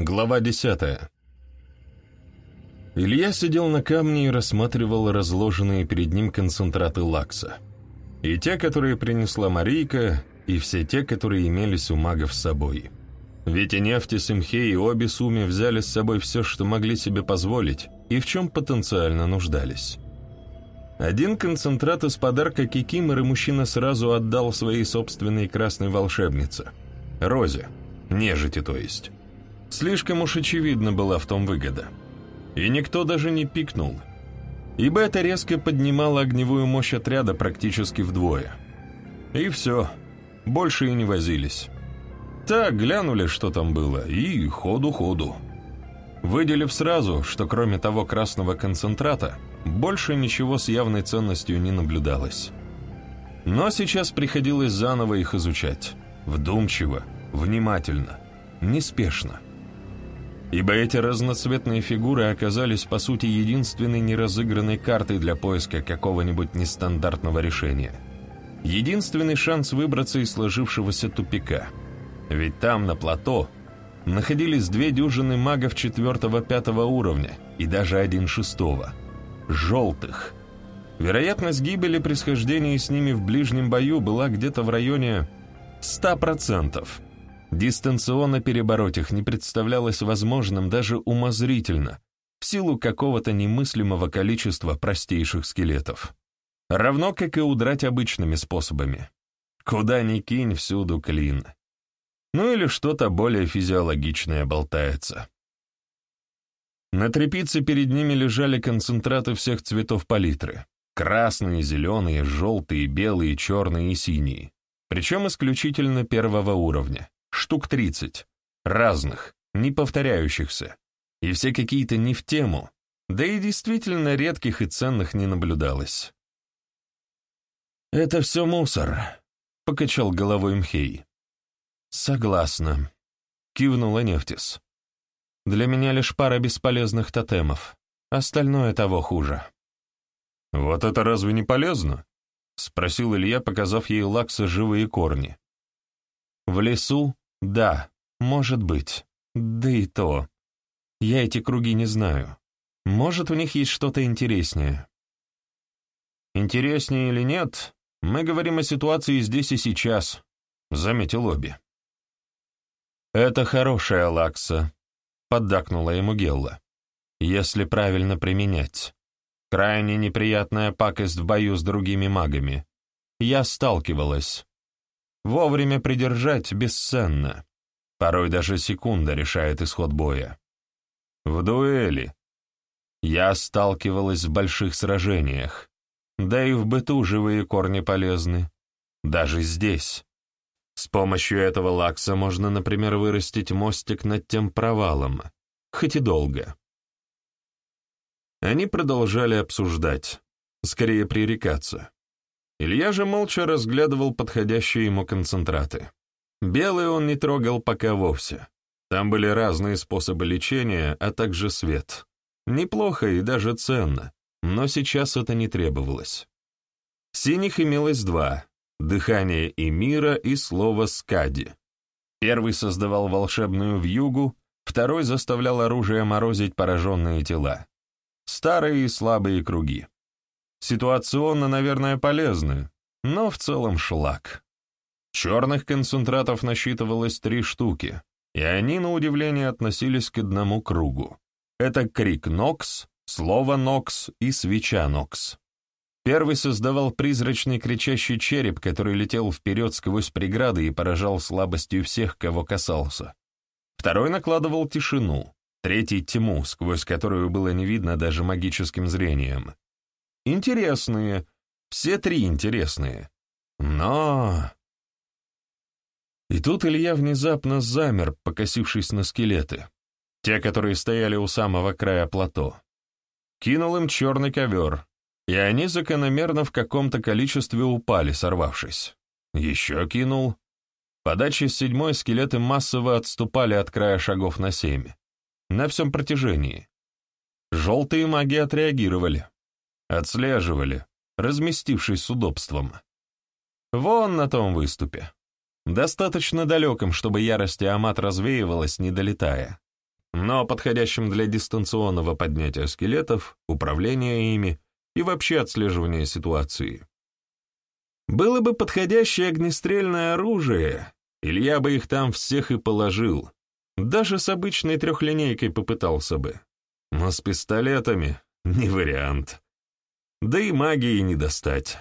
Глава десятая. Илья сидел на камне и рассматривал разложенные перед ним концентраты лакса. И те, которые принесла Марийка, и все те, которые имелись у магов с собой. Ведь и нефть, и Симхей, и обе Суми взяли с собой все, что могли себе позволить, и в чем потенциально нуждались. Один концентрат из подарка Кикиморы мужчина сразу отдал своей собственной красной волшебнице. Розе. Нежити, то есть. Слишком уж очевидно была в том выгода. И никто даже не пикнул, ибо это резко поднимало огневую мощь отряда практически вдвое. И все, больше и не возились. Так, глянули, что там было, и ходу-ходу. Выделив сразу, что кроме того красного концентрата, больше ничего с явной ценностью не наблюдалось. Но сейчас приходилось заново их изучать. Вдумчиво, внимательно, неспешно ибо эти разноцветные фигуры оказались по сути единственной неразыгранной картой для поиска какого-нибудь нестандартного решения. Единственный шанс выбраться из сложившегося тупика. Ведь там, на плато, находились две дюжины магов четвертого-пятого уровня и даже один шестого. Желтых. Вероятность гибели при схождении с ними в ближнем бою была где-то в районе 100%. Дистанционно перебороть их не представлялось возможным даже умозрительно, в силу какого-то немыслимого количества простейших скелетов. Равно как и удрать обычными способами. Куда ни кинь, всюду клин. Ну или что-то более физиологичное болтается. На трепице перед ними лежали концентраты всех цветов палитры. Красные, зеленые, желтые, белые, черные и синие. Причем исключительно первого уровня штук 30, разных, не повторяющихся, и все какие-то не в тему, да и действительно редких и ценных не наблюдалось. «Это все мусор», — покачал головой Мхей. «Согласна», — кивнула Нефтис. «Для меня лишь пара бесполезных тотемов. Остальное того хуже». «Вот это разве не полезно?» — спросил Илья, показав ей лакса живые корни. В лесу да, может быть. Да и то. Я эти круги не знаю. Может, у них есть что-то интереснее. Интереснее или нет, мы говорим о ситуации здесь и сейчас, заметил Оби. Это хорошая лакса, поддакнула ему Гелла. Если правильно применять. Крайне неприятная пакость в бою с другими магами. Я сталкивалась. Вовремя придержать бесценно. Порой даже секунда решает исход боя. В дуэли. Я сталкивалась в больших сражениях. Да и в быту живые корни полезны. Даже здесь. С помощью этого лакса можно, например, вырастить мостик над тем провалом, хоть и долго. Они продолжали обсуждать, скорее пререкаться. Илья же молча разглядывал подходящие ему концентраты. Белый он не трогал пока вовсе. Там были разные способы лечения, а также свет. Неплохо и даже ценно, но сейчас это не требовалось. Синих имелось два — дыхание и мира и слово «скади». Первый создавал волшебную вьюгу, второй заставлял оружие морозить пораженные тела. Старые и слабые круги. Ситуационно, наверное, полезны, но в целом шлак. Черных концентратов насчитывалось три штуки, и они, на удивление, относились к одному кругу. Это крик Нокс, слово Нокс и свеча Нокс. Первый создавал призрачный кричащий череп, который летел вперед сквозь преграды и поражал слабостью всех, кого касался. Второй накладывал тишину, третий — тьму, сквозь которую было не видно даже магическим зрением. Интересные. Все три интересные. Но... И тут Илья внезапно замер, покосившись на скелеты. Те, которые стояли у самого края плато. Кинул им черный ковер, и они закономерно в каком-то количестве упали, сорвавшись. Еще кинул. Подачи с седьмой скелеты массово отступали от края шагов на семь. На всем протяжении. Желтые маги отреагировали. Отслеживали, разместившись с удобством. Вон на том выступе. Достаточно далеком, чтобы ярость Амат развеивалась, не долетая. но подходящим для дистанционного поднятия скелетов, управления ими и вообще отслеживания ситуации. Было бы подходящее огнестрельное оружие, Илья бы их там всех и положил. Даже с обычной трехлинейкой попытался бы. Но с пистолетами — не вариант. Да и магии не достать.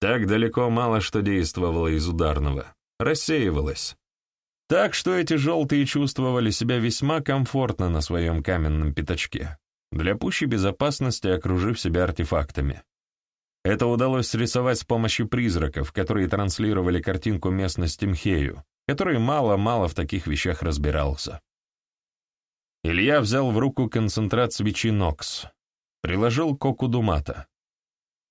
Так далеко мало что действовало из ударного. Рассеивалось. Так что эти желтые чувствовали себя весьма комфортно на своем каменном пятачке, для пущей безопасности окружив себя артефактами. Это удалось срисовать с помощью призраков, которые транслировали картинку местности Мхею, который мало-мало в таких вещах разбирался. Илья взял в руку концентрат свечи Нокс, приложил коку Думата,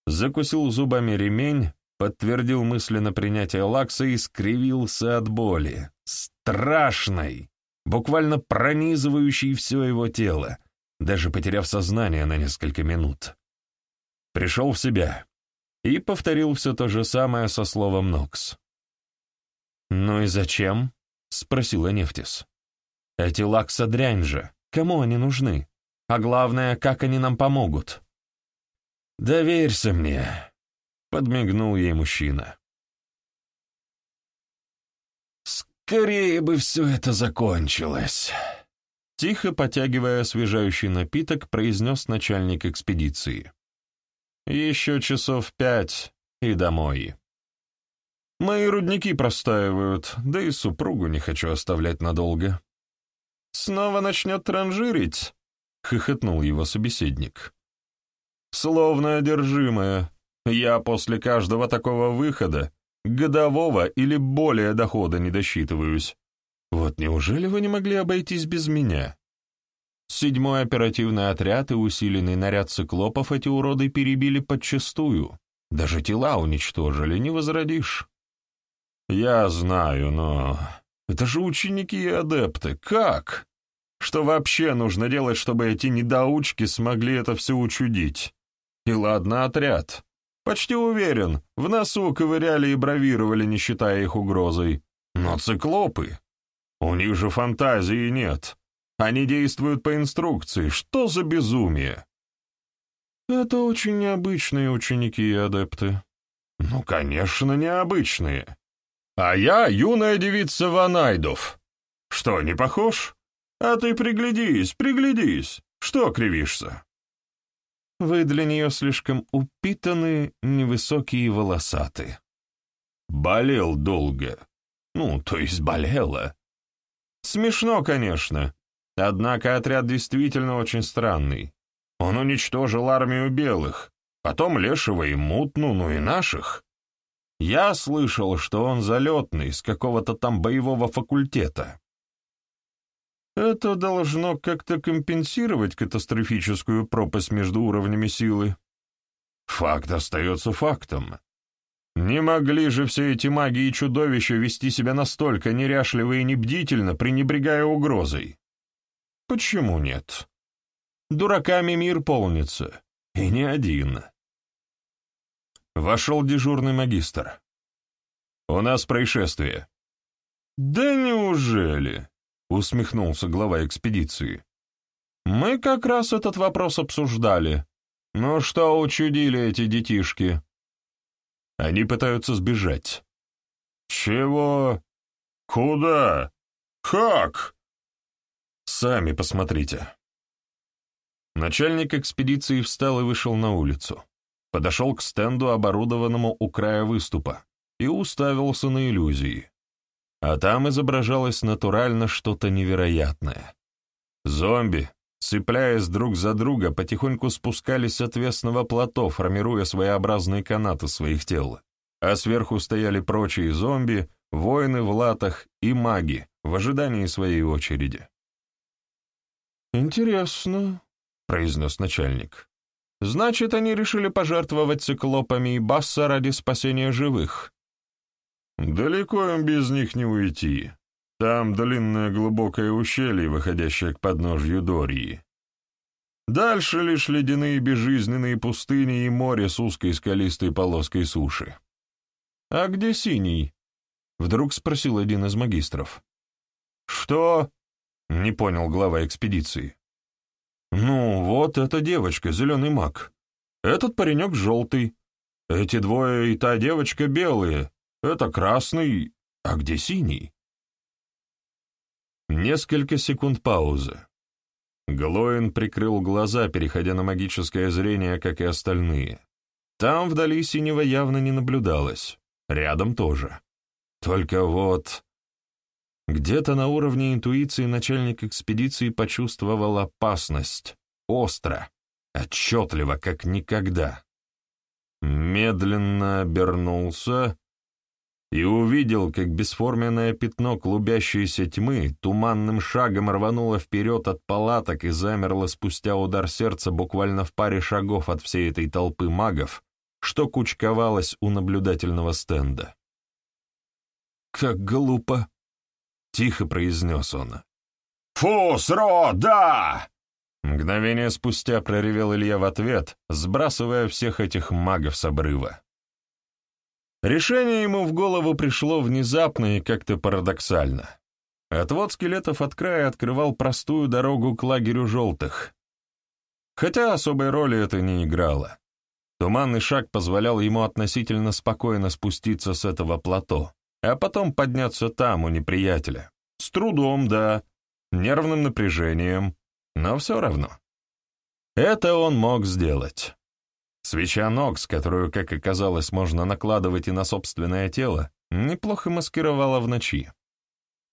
закусил зубами ремень, подтвердил мысленно принятие лакса и скривился от боли. Страшной, буквально пронизывающей все его тело, даже потеряв сознание на несколько минут. Пришел в себя и повторил все то же самое со словом «Нокс». «Ну и зачем?» — спросила Нефтис. «Эти лакса дрянь же, кому они нужны? А главное, как они нам помогут?» «Доверься мне», — подмигнул ей мужчина. «Скорее бы все это закончилось», — тихо потягивая освежающий напиток, произнес начальник экспедиции. «Еще часов пять и домой. Мои рудники простаивают, да и супругу не хочу оставлять надолго». «Снова начнет транжирить?» — хохотнул его собеседник словно одержимая. Я после каждого такого выхода годового или более дохода не досчитываюсь. Вот неужели вы не могли обойтись без меня? Седьмой оперативный отряд и усиленный наряд циклопов эти уроды перебили подчистую. Даже тела уничтожили, не возродишь. Я знаю, но... Это же ученики и адепты. Как? Что вообще нужно делать, чтобы эти недоучки смогли это все учудить? И ладно, отряд. Почти уверен, в носу ковыряли и бравировали, не считая их угрозой. Но циклопы? У них же фантазии нет. Они действуют по инструкции. Что за безумие? Это очень необычные ученики и адепты. Ну, конечно, необычные. А я юная девица Ванайдов. Что, не похож? А ты приглядись, приглядись. Что кривишься? Вы для нее слишком упитаны, невысокие и волосаты. Болел долго. Ну, то есть болела. Смешно, конечно. Однако отряд действительно очень странный. Он уничтожил армию белых, потом Лешего и Мутну, ну и наших. Я слышал, что он залетный, с какого-то там боевого факультета. Это должно как-то компенсировать катастрофическую пропасть между уровнями силы. Факт остается фактом. Не могли же все эти маги и чудовища вести себя настолько неряшливо и небдительно, пренебрегая угрозой? Почему нет? Дураками мир полнится, и не один. Вошел дежурный магистр. «У нас происшествие». «Да неужели?» — усмехнулся глава экспедиции. «Мы как раз этот вопрос обсуждали. Ну что учудили эти детишки?» «Они пытаются сбежать». «Чего? Куда? Как?» «Сами посмотрите». Начальник экспедиции встал и вышел на улицу. Подошел к стенду, оборудованному у края выступа, и уставился на иллюзии а там изображалось натурально что-то невероятное. Зомби, цепляясь друг за друга, потихоньку спускались с отвесного плато, формируя своеобразные канаты своих тел, а сверху стояли прочие зомби, воины в латах и маги в ожидании своей очереди. «Интересно», — произнес начальник. «Значит, они решили пожертвовать циклопами и Басса ради спасения живых. Далеко им без них не уйти. Там длинное глубокое ущелье, выходящее к подножью Дории. Дальше лишь ледяные безжизненные пустыни и море с узкой скалистой полоской суши. «А где синий?» — вдруг спросил один из магистров. «Что?» — не понял глава экспедиции. «Ну, вот эта девочка, зеленый маг. Этот паренек желтый. Эти двое и та девочка белые. Это красный, а где синий?» Несколько секунд паузы. Глоин прикрыл глаза, переходя на магическое зрение, как и остальные. Там вдали синего явно не наблюдалось, рядом тоже. Только вот... Где-то на уровне интуиции начальник экспедиции почувствовал опасность, остро, отчетливо, как никогда. Медленно обернулся и увидел, как бесформенное пятно клубящейся тьмы туманным шагом рвануло вперед от палаток и замерло спустя удар сердца буквально в паре шагов от всей этой толпы магов, что кучковалось у наблюдательного стенда. «Как глупо!» — тихо произнес он. «Фу, сро, да!» Мгновение спустя проревел Илья в ответ, сбрасывая всех этих магов с обрыва. Решение ему в голову пришло внезапно и как-то парадоксально. Отвод скелетов от края открывал простую дорогу к лагерю желтых. Хотя особой роли это не играло. Туманный шаг позволял ему относительно спокойно спуститься с этого плато, а потом подняться там, у неприятеля. С трудом, да, нервным напряжением, но все равно. Это он мог сделать. Свеча Нокс, которую, как оказалось, можно накладывать и на собственное тело, неплохо маскировала в ночи.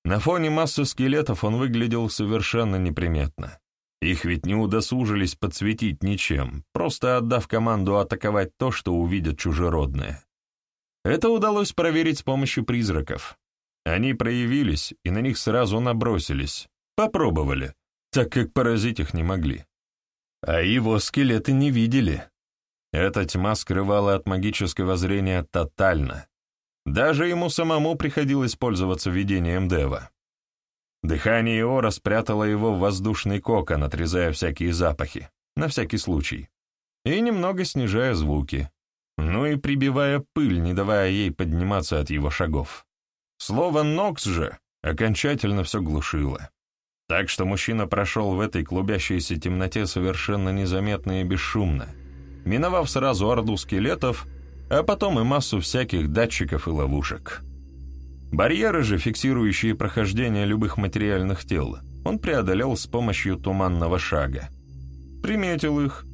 На фоне массы скелетов он выглядел совершенно неприметно. Их ведь не удосужились подсветить ничем, просто отдав команду атаковать то, что увидят чужеродные. Это удалось проверить с помощью призраков. Они проявились и на них сразу набросились, попробовали, так как поразить их не могли. А его скелеты не видели, эта тьма скрывала от магического зрения тотально. Даже ему самому приходилось пользоваться видением Дева. Дыхание Иора спрятало его в воздушный кокон, отрезая всякие запахи, на всякий случай, и немного снижая звуки, ну и прибивая пыль, не давая ей подниматься от его шагов. Слово «нокс» же окончательно все глушило. Так что мужчина прошел в этой клубящейся темноте совершенно незаметно и бесшумно — миновав сразу орду скелетов, а потом и массу всяких датчиков и ловушек. Барьеры же, фиксирующие прохождение любых материальных тел, он преодолел с помощью туманного шага. Приметил их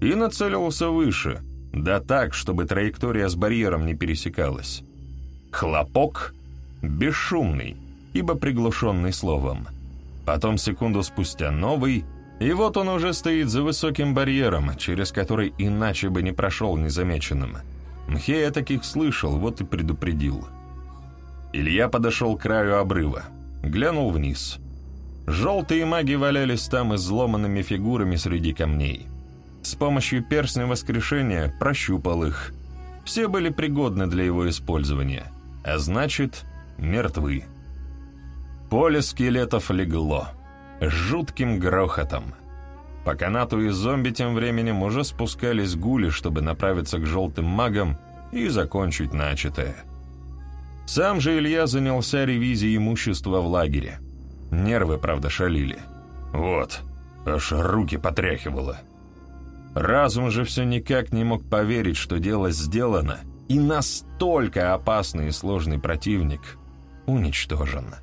и нацелился выше, да так, чтобы траектория с барьером не пересекалась. Хлопок бесшумный, ибо приглушенный словом. Потом секунду спустя новый — и вот он уже стоит за высоким барьером, через который иначе бы не прошел незамеченным. Мхея таких слышал, вот и предупредил. Илья подошел к краю обрыва, глянул вниз. Желтые маги валялись там изломанными фигурами среди камней. С помощью перстня воскрешения прощупал их. Все были пригодны для его использования, а значит, мертвы. Поле скелетов легло жутким грохотом. По канату из зомби тем временем уже спускались гули, чтобы направиться к желтым магам и закончить начатое. Сам же Илья занялся ревизией имущества в лагере. Нервы, правда, шалили. Вот, аж руки потряхивало. Разум же все никак не мог поверить, что дело сделано, и настолько опасный и сложный противник уничтожен.